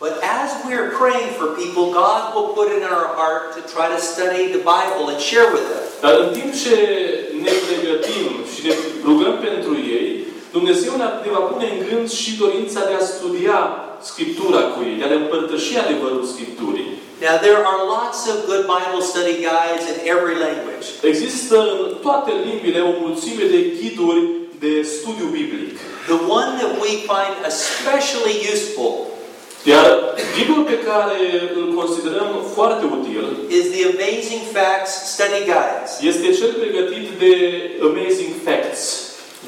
But as we're praying for people, God will put it in our heart to try to study the Bible and share with them. Dar în timp ce ne pregătim și ne rugăm pentru ei, Dumnezeu ne ne va pune în gând și dorința de a studia Scriptura cu ei, de a le împărtăși adevărul Scripturii. Now, there are lots of good Bible study guides in every language. Există în toate limbile o mulțime de ghiduri de studiu biblic. The one that we find especially useful Iar ghidul pe care îl considerăm foarte util is the Amazing Facts Study Guides. este cel pregătit de Amazing Facts.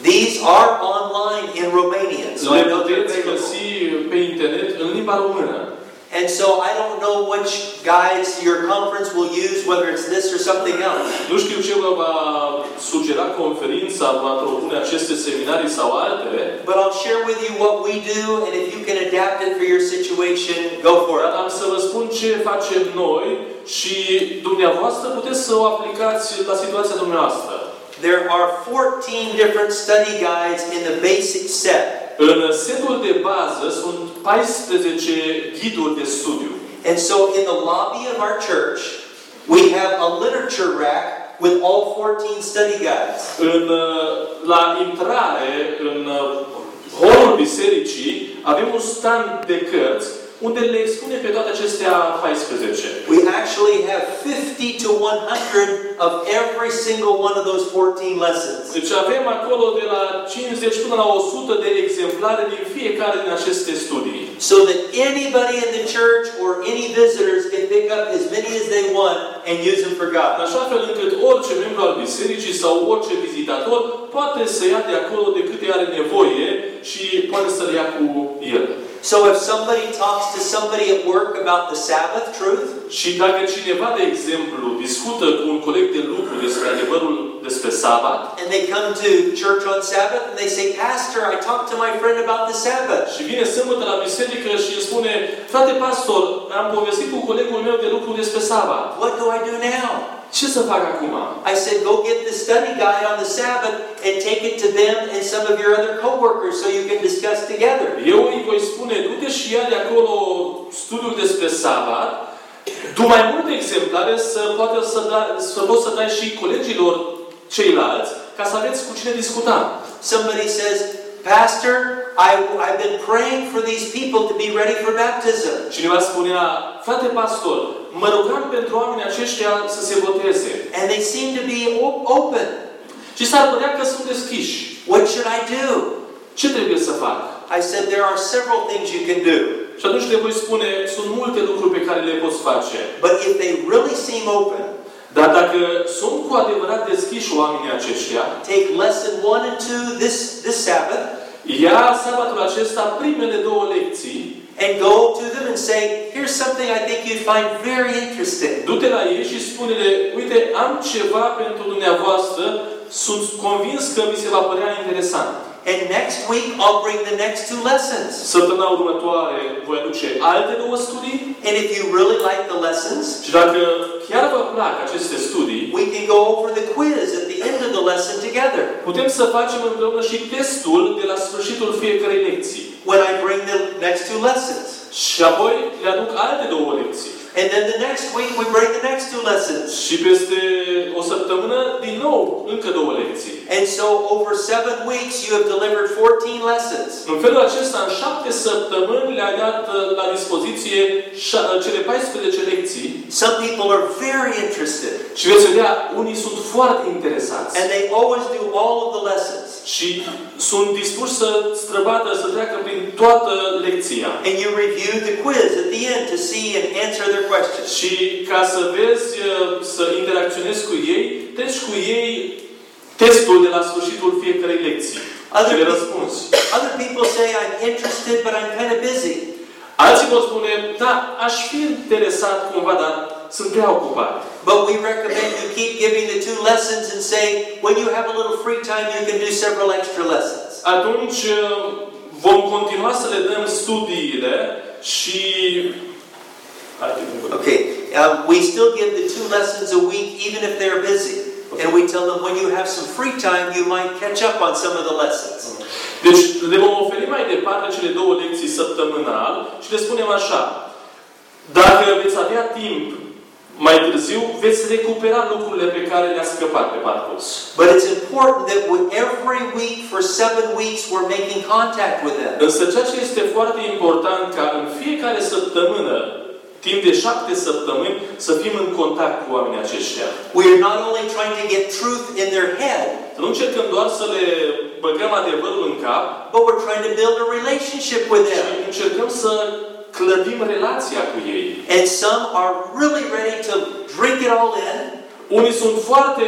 These are online in Romanian, so I Le know they're puteți available. găsi pe internet în limba română. And so I don't know which guides your conference will use, whether it's this or something else. Nu știu ce vă va sugera conferința, va propune aceste seminarii sau altele, But I'll share with you what we do, and if you can adapt it for your situation, go for dar it. am să vă spun ce facem noi și dumneavoastră puteți să o aplicați la situația dumneavoastră. There are 14 different study guides in the basic set. În setul de bază sunt 14 ghiduri de studiu. And so in the lobby of our church, we have a literature rack with all 14 study guides. În, uh, la intrare, în uh, holul bisericii, avem un stand de cărți unde le expune pe toate acestea 14. We actually have 50 to 100 of every single one of those 14 lessons. Deci avem acolo de la 50 până la 100 de exemplare din fiecare din aceste studii. So that anybody in the church or any visitors can pick up as many as they want and use them for În God. așa fel încât orice membru al bisericii sau orice vizitator poate să ia de acolo de câte are nevoie și poate să le ia cu el. So if somebody talks to somebody at work about the Sabbath truth, Și dacă cineva, de exemplu, discută cu un coleg de lucru despre adevărul despre sabat, and they come to church on Sabbath and they say, Pastor, I talked to my friend about the Sabbath. și vine sâmbătă la biserică și îmi spune, frate pastor, am povestit cu colegul meu de lucru despre sabat. What do I do now? Ce să fac acum? I said, go get the study guide on the Sabbath and take it to them and some of your other coworkers so you can discuss together. Eu îi voi spune, du-te și ia de acolo studiul despre sabat, du mai multe exemplare să poate să, da, să poți să dai și colegilor ceilalți ca să aveți cu cine discuta. Somebody says, Pastor, I, I've been praying for these people to be ready for baptism. Cineva spunea, frate pastor, mă rugam pentru oamenii aceștia să se boteze. And they seem to be o- open. Și s-ar părea că sunt deschiși. What should I do? Ce trebuie să fac? I said, there are several things you can do. Și atunci le voi spune, sunt multe lucruri pe care le poți face. But if they really seem open, Dar dacă sunt cu adevărat deschiși oamenii aceștia, take lesson one and two this, this Sabbath ia sabatul acesta primele două lecții, and go to them and say, here's something I think you'd find very interesting. du-te la ei și spune-le, uite, am ceva pentru dumneavoastră, sunt convins că vi se va părea interesant. And next week, I'll bring the next two lessons. Săptămâna următoare voi aduce alte două studii And if you really like the lessons, și dacă chiar vă plac aceste studii, we can go over the quiz at the end of the lesson together. putem să facem împreună și testul de la sfârșitul fiecărei lecții. When I bring the next two lessons. Și apoi le aduc alte două lecții. And then the next week, we bring the next two lessons. Și peste o săptămână, din nou, încă două lecții. And so over seven weeks, you have delivered 14 lessons. În felul acesta, în șapte săptămâni le-a dat uh, la dispoziție șa- uh, cele 14 lecții Some people are very interested. și veți vedea, unii sunt foarte interesați And they always do all of the lessons. și sunt dispuși să străbată, să treacă prin toată lecția. And you review the quiz at the end to see and answer their questions. Și ca să vezi, uh, să interacționezi cu ei, treci cu ei testul de la sfârșitul fiecarei lecții. Și le răspunzi. Other people say, I'm interested, but I'm kind of busy. Alții vor spune, da, aș fi interesat cumva, dar sunt prea ocupat. But we recommend you keep giving the two lessons and say, when you have a little free time, you can do several extra lessons. Atunci uh, vom continua să le dăm studiile și... Okay, um, we still give the two lessons a week, even if they're busy. And we tell them when you have some free time, you might catch up on some of the lessons. Deci le vom oferi mai departe cele două lecții săptămânal și le spunem așa. Dacă veți avea timp mai târziu, veți recupera lucrurile pe care le-ați scăpat pe parcurs. But it's important that we, every week for seven weeks we're making contact with them. Însă ceea ce este foarte important ca în fiecare săptămână, timp de șapte săptămâni, să fim în contact cu oamenii aceștia. We are not only trying to get truth in their head, Să nu încercăm doar să le băgăm adevărul în cap, but we're trying to build a relationship with ci them. încercăm să clădim relația cu ei. And some are really ready to drink it all in, Unii sunt foarte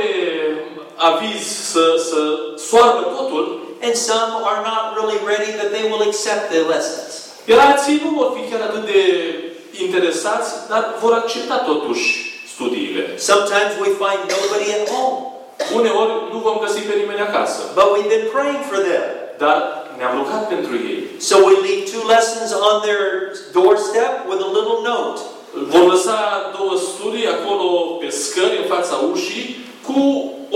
avizi să, să soarbă totul, and some are not really ready that they will accept the lessons. iar alții nu vor fi chiar atât de interesați, dar vor accepta totuși studiile. Sometimes we find nobody at home, Uneori nu vom găsi pe nimeni acasă, but we've been praying for them. dar ne-am rugat pentru ei. So we leave two lessons on their doorstep with a little note. Vom lăsa două studii acolo pe scări în fața ușii cu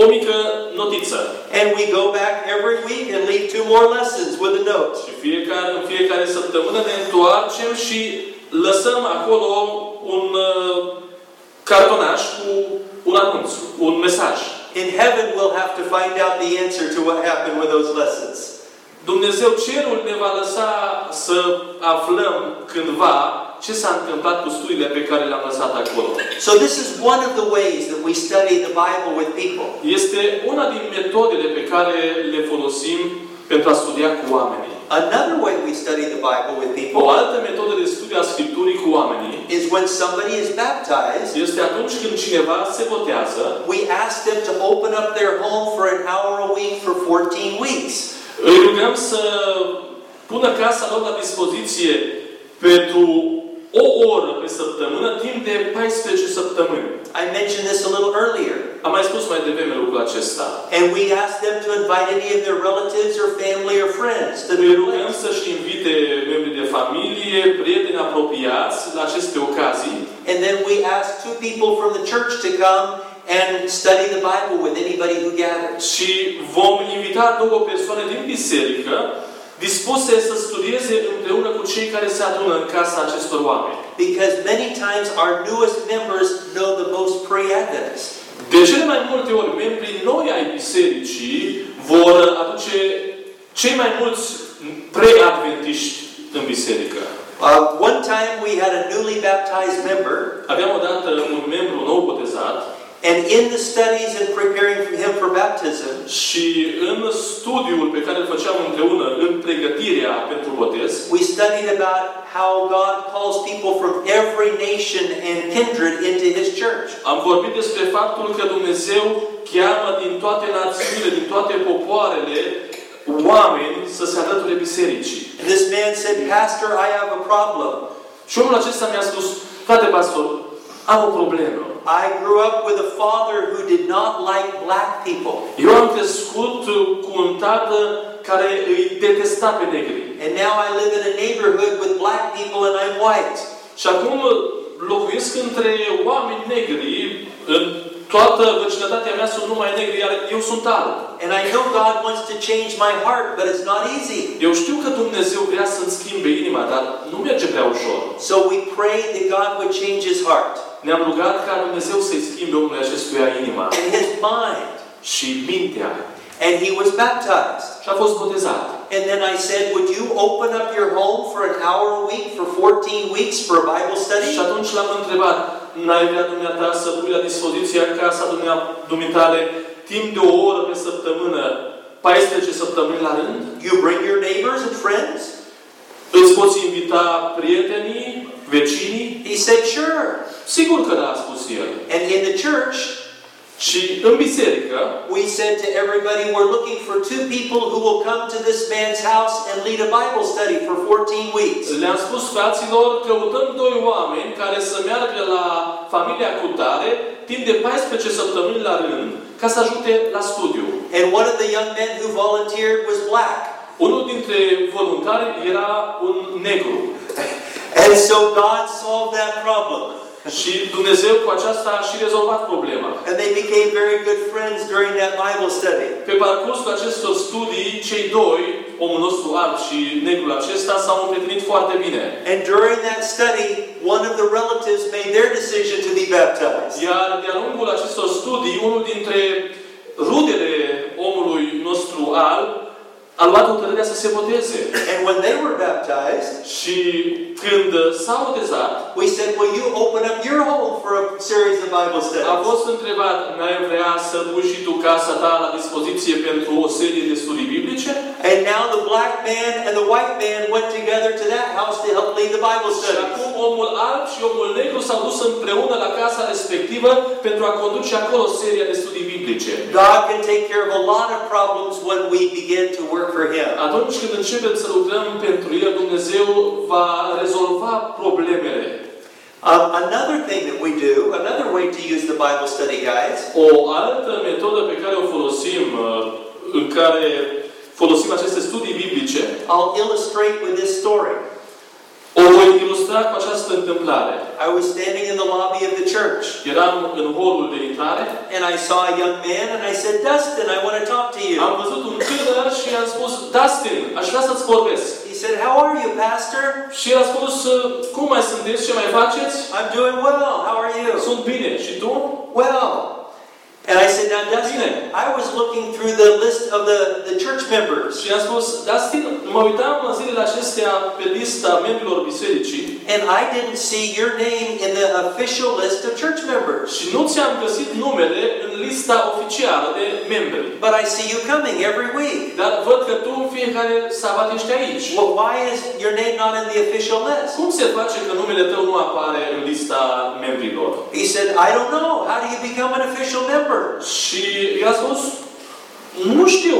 o mică notiță. And we go back every week and leave two more lessons with a note. Și fiecare, în fiecare săptămână ne întoarcem și lăsăm acolo un uh, cartonaș cu un anunț, un mesaj. In heaven, we'll have to find out the answer to what happened with those lessons. Dumnezeu cerul ne va lăsa să aflăm cândva ce s-a întâmplat cu studiile pe care le-am lăsat acolo. So this is one of the ways that we study the Bible with people. Este una din metodele pe care le folosim pentru a studia cu oamenii. Another way we study the Bible with O people altă metodă de studiu a Scripturii cu oamenii is when somebody is baptized, este atunci când cineva se botează, we ask them to open up their home for an hour a week for 14 weeks. Îi rugăm să pună casa lor la dispoziție pentru o oră pe săptămână, timp de 14 săptămâni. I mentioned this a little earlier. Am mai spus mai devreme lucrul acesta. And we ask them to invite any of their relatives or family or friends to Îi the rugăm place. să-și invite membrii de familie, prieteni apropiați la aceste ocazii And then we ask two people from the church to come and study the Bible with anybody who gathers. și vom invita două persoane din biserică dispuse să studieze împreună cu cei care se adună în casa acestor oameni. Because many times our newest members know the most pre-Adventists. De cele mai multe ori, membrii noi ai bisericii vor aduce cei mai mulți preadventiști în biserică. Uh, one time we had a newly baptized member, Aveam odată un membru nou botezat and in the studies and preparing for him for baptism, și în studiul pe care îl făceam împreună, în pregătirea pentru botez, we studied about how God calls people from every nation and kindred into His church. am vorbit despre faptul că Dumnezeu cheamă din toate națiunile, din toate popoarele, oameni să se alăture bisericii. And this man said, Pastor, I have a problem. Și omul acesta mi-a spus, frate pastor, am o problemă. I grew up with a father who did not like black people. Eu am crescut cu un tată care îi detesta pe negri. And now I live in a neighborhood with black people and I'm white. Și acum locuiesc între oameni negri, în toată vecinătatea mea sunt numai negri, iar eu sunt alb. And I know God wants to change my heart, but it's not easy. Eu știu că Dumnezeu vrea să-mi schimbe inima, dar nu merge prea ușor. So we prayed that God would change his heart Ne-am rugat ca Dumnezeu să-i schimbe omului acestuia inima and his mind. și mintea. And he was baptized. Și a fost botezat. And then I said, Would you open up your home for an hour a week for 14 weeks for a Bible study? Și atunci l-am întrebat, n-ai vrea dumneata să pui la dispoziția casa dumnea- dumitale timp de o oră pe săptămână, 14 săptămâni la rând? You bring your neighbors and friends? Îți poți invita prietenii, vecinii? He said, Sure. Sigur că da, a spus el. And in the church, Și în biserică, we said to everybody, We're looking for two people who will come to this man's house and lead a Bible study for 14 weeks. le-am spus fraților, căutăm doi oameni care să meargă la familia cutare timp de 14 săptămâni la rând ca să ajute la studiu. And one of the young men who volunteered was black. Unul dintre voluntari era un negru. And so God solved that problem. Și Dumnezeu cu aceasta a și rezolvat problema. And they became very good friends during that Bible study. Pe parcursul acestor studii, cei doi omul nostru alb și negrul acesta s-au împrietenit foarte bine. And during that study, one of the relatives made their decision to be baptized. Iar de-a lungul acestor studii, unul dintre rudele omului nostru alb a luat hotărârea să se boteze. And when they were baptized, Și când s-a botezat, we said, Will you open up your home for a series of Bible a studies? fost întrebat, n-ai vrea să pui și tu casa ta la dispoziție pentru o serie de studii biblice? And now the black man and the white man went together to that house to help lead the Bible Și studies. acum omul alb și omul negru s-au dus împreună la casa respectivă pentru a conduce acolo seria de studii biblice. God can take care of a lot of problems when we begin to work for Him. Atunci când începem să lucrăm pentru El, Dumnezeu va rezolva problemele. Um, another thing that we do, another way to use the Bible study guides, O altă metodă pe care o folosim, uh, în care folosim aceste studii biblice, I'll illustrate with this story. O voi ilustra cu această întâmplare. I was standing in the lobby of the church Eram în holul de intrare, and I saw a young man and I said, Dustin, I want to talk to you. am văzut un tânăr și i-am spus, Dustin, aș vrea să-ți vorbesc. He said, How are you, Pastor? Și el a spus, cum mai sunteți, ce mai faceți? I'm doing well. How are you? Sunt bine. Și tu? Well. And I said, Now, Dustin, I was looking through the list of the, the church members Și i-am spus, Dustin, mă uitam în zilele acestea pe lista membrilor bisericii and I didn't see your name in the official list of church members. și nu ți-am găsit numele în lista oficială de membri. But I see you coming every week. Dar văd că tu în fiecare sabat ești aici. Well, why is your name not in the official list? Cum se face că numele tău nu apare în lista membrilor? He said, I don't know. How do you become an official member? Și i-a spus, nu știu.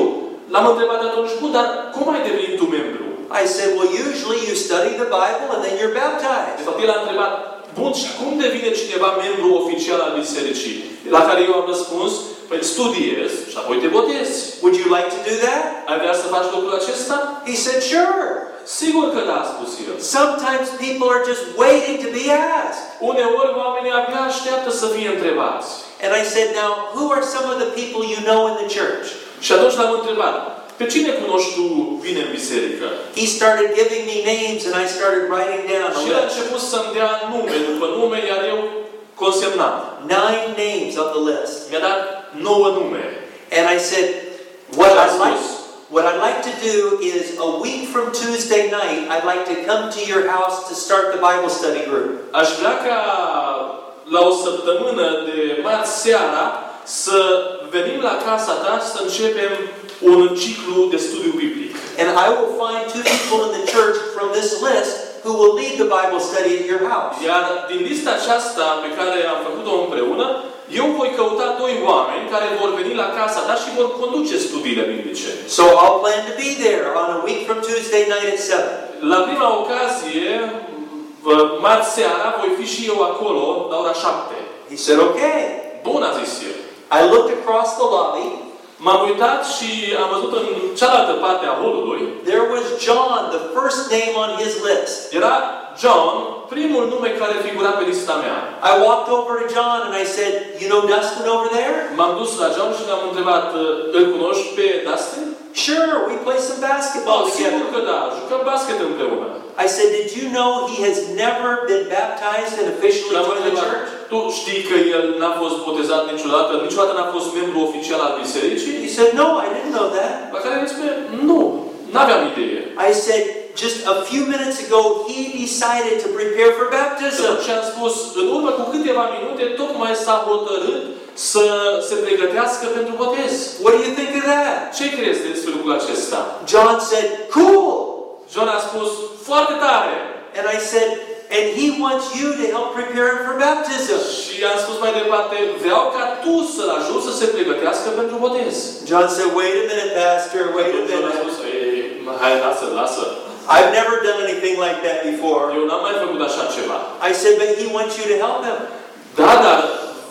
L-am întrebat atunci, bun, dar cum ai devenit tu membru? I said, Well, usually you study the Bible and then you're De baptized. fapt, el a întrebat, bun, și cum devine cineva membru oficial al bisericii? La care eu am răspuns, păi studiez și apoi te botezi. Would you like to do that? Ai vrea să faci lucrul acesta? He said, Sure. Sigur că da, a spus el. Sometimes people are just waiting to be asked. Uneori oamenii abia așteaptă să fie întrebați. And I said, Now, who are some of the people you know in the church? Și atunci l-am întrebat, pe cine cunoști tu bine în biserică? He started giving me names and I started writing down a Și el a list. început să-mi dea nume după nume, iar eu consemnam. Nine names on the list. Mi-a dat nouă nume. And I said, What I'd Just like, this. What I'd like to do is a week from Tuesday night, I'd like to come to your house to start the Bible study group. Aș vrea ca la o săptămână de marți seara să venim la casa ta să începem un ciclu de studiu biblic. And I will find two people in the church from this list who will lead the Bible study at your house. Iar din lista aceasta pe care am făcut-o împreună, eu voi căuta doi oameni care vor veni la casa ta și vor conduce studiile biblice. So I'll plan to be there on a week from Tuesday night at 7. La prima ocazie, marți seara, voi fi și eu acolo la ora 7. He said, Okay. Bun, a zis el. I looked across the lobby. M-am uitat și am văzut în cealaltă parte a holului, There was John, the first name on his list. era John, primul nume care figura pe lista mea. I walked over to John and I said, You know Dustin over there? M-am dus la John și l-am întrebat, îl cunoști pe Dustin? Sure, we play some basketball Oh, sigur together. că da, jucăm basket împreună. I said, Did you know he has never been baptized and officially L-am joined the întrebat, church? tu știi că el n-a fost botezat niciodată, niciodată n-a fost membru oficial al bisericii? He said, No, I didn't know that. La care el spune, nu, n-aveam idee. I said, Just a few minutes ago, he decided to prepare for baptism. Și am spus, în urmă cu câteva minute, tocmai s-a hotărât să se pregătească pentru botez. What do you think of that? Ce crezi despre lucrul acesta? John said, Cool. John a spus, foarte tare. And I said, And he wants you to help prepare him for baptism. Și i-am spus mai departe, vreau ca tu să-l ajut să se pregătească pentru botez. John said, Wait a minute, Pastor, wait a John a minute. spus, ei, hai, lasă, lasă. I've never done anything like that before. Eu n-am mai făcut așa ceva. I said, But he wants you to help him. Da, dar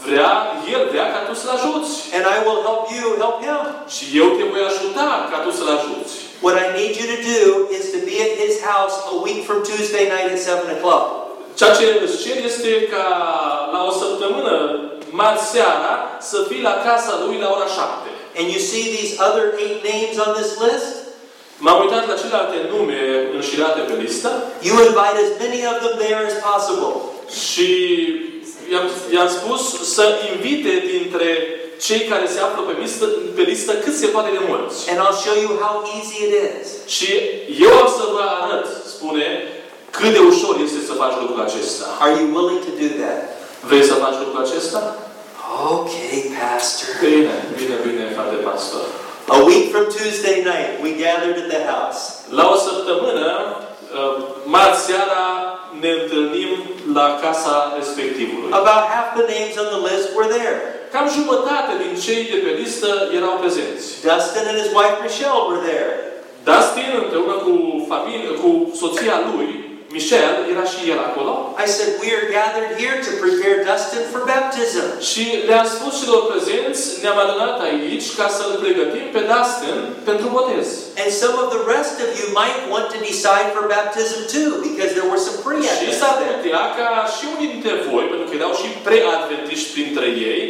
vrea, el vrea ca tu să-l ajuți. And I will help you help him. Și eu te voi ajuta ca tu să-l ajuți. What I need you to do is to be at his house a week from Tuesday night at 7 o'clock. Ceea ce îți cer este ca la o săptămână, marți seara, să fii la casa lui la ora 7. And you see these other eight names on this list? M-am uitat la celelalte nume înșirate pe listă You invite as many of them there as possible. și i-am, i-am spus să invite dintre cei care se află pe listă, pe listă cât se poate de mulți. And I'll show you how easy it is. Și eu am să vă arăt, spune, cât de ușor este să faci lucrul acesta. Are you willing to do that? Vrei să faci lucrul acesta? Okay, Pastor. Bine, bine, bine, frate pastor. A week from Tuesday night, we gathered at the house. La o săptămână, uh, marți seara, ne întâlnim la casa respectivului. About half the names on the list were there. Cam jumătate din cei de pe listă erau prezenți. Dustin and his wife Michelle were there. Dustin, împreună cu, familie, cu soția lui, Michelle, era și el acolo. I said, We are gathered here to prepare Dustin for baptism. Și le-am spus celor prezenți, ne-am adunat aici ca să-l pregătim pe Dustin pentru botez. And some of the rest of you might want to decide for baptism too, because there were some pre Și s-ar. Putea ca și unii dintre voi, pentru că erau și preadventiști printre ei,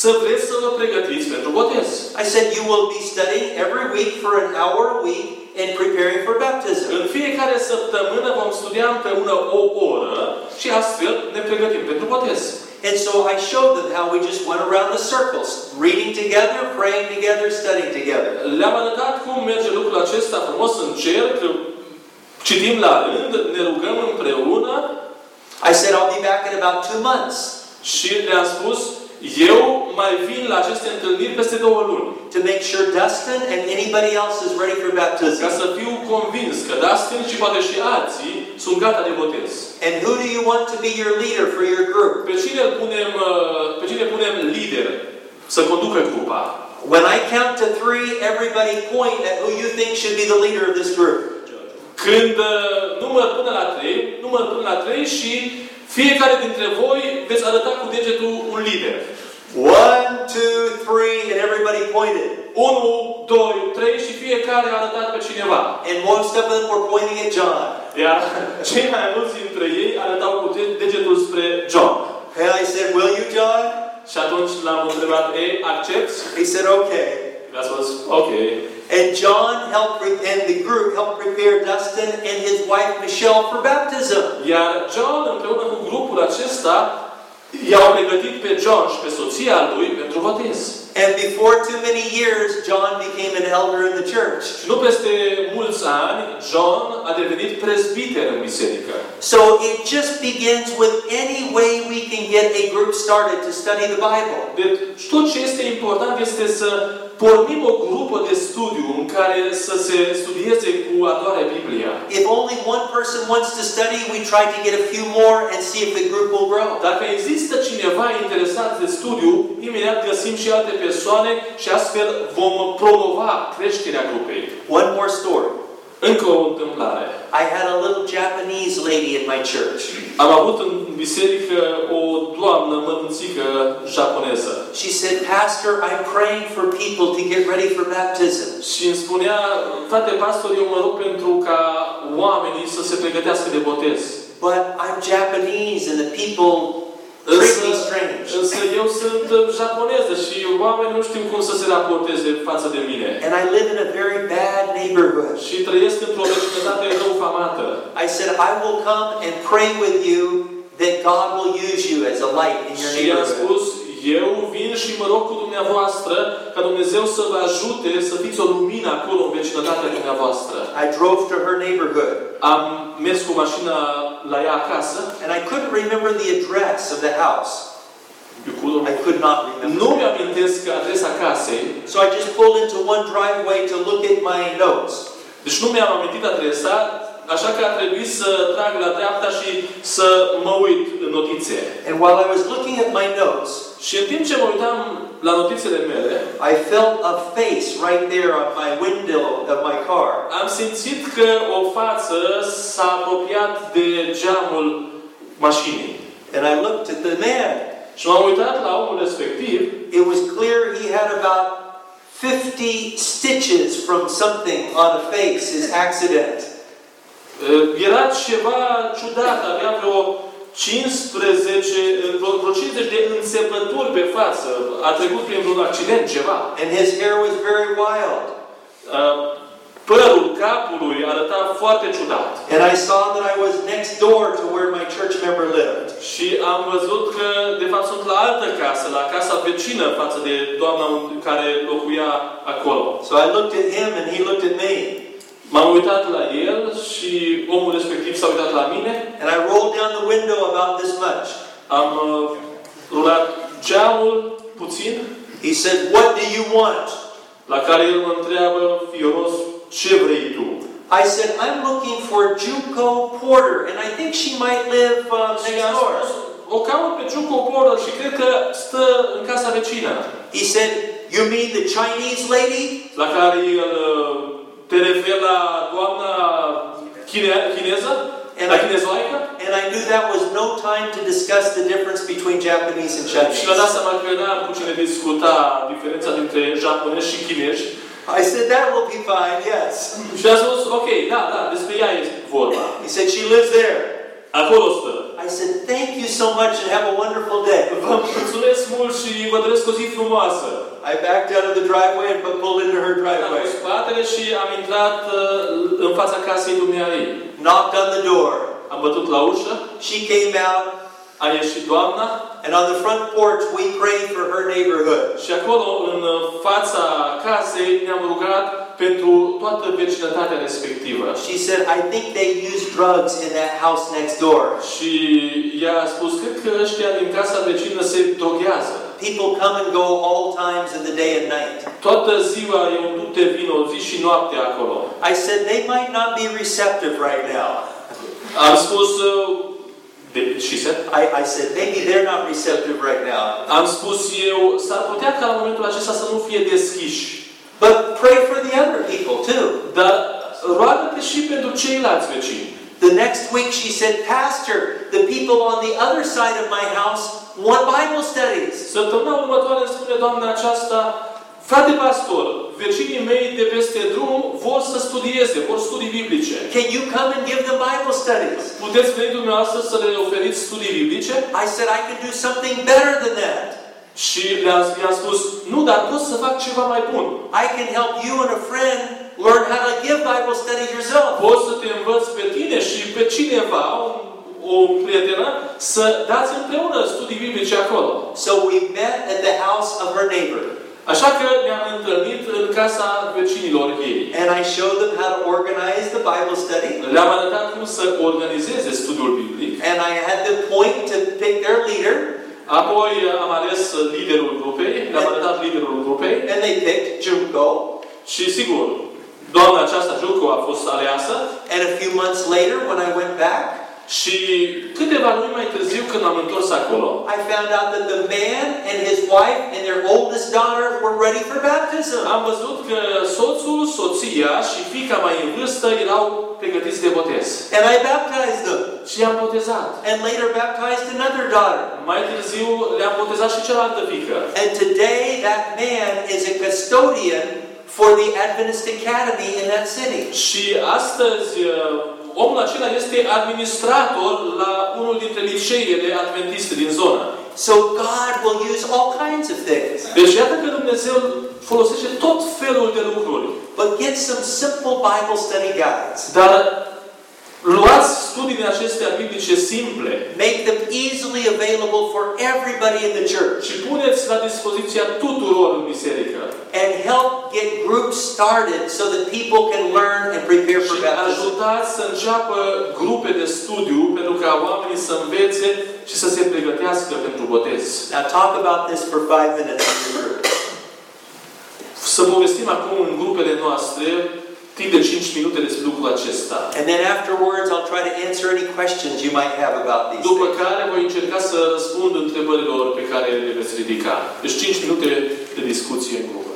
să vreți să vă pregătiți pentru botez. I said, You will be studying every week for an hour a week and preparing for baptism. În fiecare săptămână vom studia împreună o oră și astfel ne pregătim pentru botez. And so I showed them how we just went around the circles, reading together, praying together, studying together. Le-am arătat cum merge lucrul acesta frumos în cerc, citim la rând, ne rugăm împreună I said, I'll be back in about two months și le-am spus, eu mai vin la aceste întâlniri peste două luni. to make sure Dustin and anybody else is ready for Ca baptism. să fiu convins că Dustin și poate și alții sunt gata de botez. And who do you want to be your leader for your group? Pe cine îl punem, uh, pe cine punem lider să conducă grupa? When I count to three, everybody point at who you think should be the leader of this group. Când uh, număr până la trei, număr până la trei și fiecare dintre voi veți arăta cu degetul un lider. One, two, three, and everybody pointed. 1, 2, 3 și fiecare a arătat pe cineva. And most of them were pointing at John. Iar cei mai mulți dintre ei arătau cu de- degetul spre John. And I said, Will you, John? Și atunci l-am întrebat, ei, accepti? He said, Okay. Mi-a spus, ok. And John helped, and the group helped prepare Dustin and his wife Michelle for baptism. Iar John, împreună cu grupul acesta, i-au pregătit pe John și pe soția lui pentru botez. And before too many years, John became an elder in the church. Și nu peste mulți ani, John a devenit prezbiter în biserică. So it just begins with any way we can get a group started to study the Bible. Deci tot ce este important este să pornim o grupă de studiu în care să se studieze cu adoare Biblia. If only one person wants to study, we try to get a few more and see if the group will grow. Dacă există cineva interesat de studiu, imediat găsim și alte persoane și astfel vom promova creșterea grupei. One more story. Încă o întâmplare. I had a little Japanese lady in my church. Am avut în biserică o doamnă mănunțică japoneză She said, Pastor, I'm praying for people to get ready for baptism. și îmi spunea, frate pastor, eu mă rog pentru ca oamenii să se pregătească de botez. But I'm Japanese and the people treat Însă, me strange. însă eu sunt uh, japoneză și oamenii nu știu cum să se raporteze față de mine. And I live in a very bad neighborhood. Și trăiesc într-o vecinătate răufamată. I said, I will come and pray with you that God will use you as a light in your Și i-am neighborhood. spus, eu vin și mă rog cu dumneavoastră ca Dumnezeu să vă ajute să fiți o lumină acolo în vecinătatea dumneavoastră. I drove to her neighborhood Am mers cu mașina la ea acasă. and I couldn't remember the address of the house. I could not remember. Nu mi-amintesc adresa casei, So I just pulled into one driveway to look at my notes. deci nu mi-am amintit adresa, așa că a trebuit să trag la dreapta și să mă uit în notițe. And while I was looking at my notes, Și în timp ce mă uitam la notițele mele, I felt a face right there on my window of my car. am simțit că o față s-a apropiat de geamul mașinii. And I looked at the man. Și m-am uitat la omul respectiv It was clear he had about 50 stitches from something on a face, his accident. Uh, Era ceva ciudat, avea vreo 15, vreo, vreo 50 de înțepături pe față. A trecut prin vreun accident, ceva. And his hair was very wild. Uh, Părul capului arăta foarte ciudat. And I saw that I was next door to where my church member lived. Și am văzut că, de fapt, sunt la altă casă, la casa vecină față de doamna care locuia acolo. So I looked at him and he looked at me. M-am uitat la el și omul respectiv s-a uitat la mine. And I rolled down the window about this much. Am uh, rulat geamul puțin, He said, What do you want? la care el mă întreabă fioros, ce vrei tu? I said, I'm looking for Juco Porter, and I think she might live uh, Și next i-am door. spus, o caut pe Giuco Porter și cred că stă în casa vecină. He said, You mean the Chinese lady? La care el uh, te referi la doamna chine, chineză? La chinezoaică? And I knew that was no time to discuss the difference between Japanese and Chinese. Și mi-a dat seama că n-am cu cine discuta diferența dintre japonezi și chinezi. I said, That will be fine, yes. Și a spus, ok, da, da, despre ea e vorba. He said, She lives there. Acolo stă. I said, Thank you so much and have a wonderful day. Vă mulțumesc mult și vă doresc o zi frumoasă. I backed out of the driveway and pulled into her Am driveway. pus spatele și am intrat uh, în fața casei dumneavoastră. Knocked on the door. Am bătut la ușă, She came out, a ieșit doamna and on the front porch, we prayed for her neighborhood. și acolo, în uh, fața casei, ne-am rugat pentru toată vecinătatea respectivă. She said, I think they use drugs in that house next door. Și ea a spus, cred că ăștia din casa vecină se droghează. People come and go all times of the day and night. Toată ziua e un duc de vin, o zi și noapte acolo. I said, they might not be receptive right now. Am spus, uh, de, și se, I, I said, maybe they're not receptive right now. am spus eu, s-ar putea ca la momentul acesta să nu fie deschiși. But pray for the other people too. Dar roagă-te și pentru ceilalți vecini. The next week she said, Pastor, the people on the other side of my house want Bible studies. Săptămâna următoare îmi spune doamna aceasta, frate pastor, vecinii mei de peste drum vor să studieze, vor studii biblice. Can you come and give them Bible studies? Puteți veni dumneavoastră să le oferiți studii biblice? I said, I can do something better than that. Și le-am, i-am spus, nu, dar pot să fac ceva mai bun. I can help you and a friend learn how to give Bible studies yourself. Pot să te învăț pe tine și pe cineva, o, o prietenă, să dați împreună studii biblice acolo. So we met at the house of her neighbor. Așa că ne-am întâlnit în casa vecinilor ei. And I showed them how to organize the Bible study. Le-am arătat cum să organizeze studiul biblic. And I had them point to pick their leader. Apoi am ales liderul grupei, le-am arătat liderul grupei And they picked Junko. și sigur, doamna aceasta, Juco, a fost aleasă And a few months later, when I went back, și câteva luni mai târziu, când m-am întors acolo, I found out that the man and his wife and their oldest daughter were ready for baptism. am văzut că soțul, soția și fica mai în vârstă erau pregătiți de botez. And I baptized them. Și i-am botezat. And later baptized another daughter. Mai târziu le-am botezat și cealaltă fică. And today, that man is a custodian for the Adventist Academy in that city. Și astăzi uh, omul acela este administrator la unul dintre liceele adventiste din zonă. So God will use all kinds of things. Deci iată că Dumnezeu folosește tot felul de lucruri. But get some simple Bible study guides. Dar luați studiile acestea biblice simple Make them easily available for everybody in the church. și puneți la dispoziția tuturor în biserică. And help get groups started so that people can learn and prepare for Și baptism. ajutați să înceapă grupe de studiu pentru ca oamenii să învețe și să se pregătească pentru botez. Now talk about this for five minutes in your group. Să povestim acum în grupele noastre timp de 5 minute despre lucrul acesta. And then afterwards, I'll try to answer any questions you might have about these După things. care voi încerca să răspund întrebărilor pe care le veți ridica. Deci 5 minute de discuție în grupă.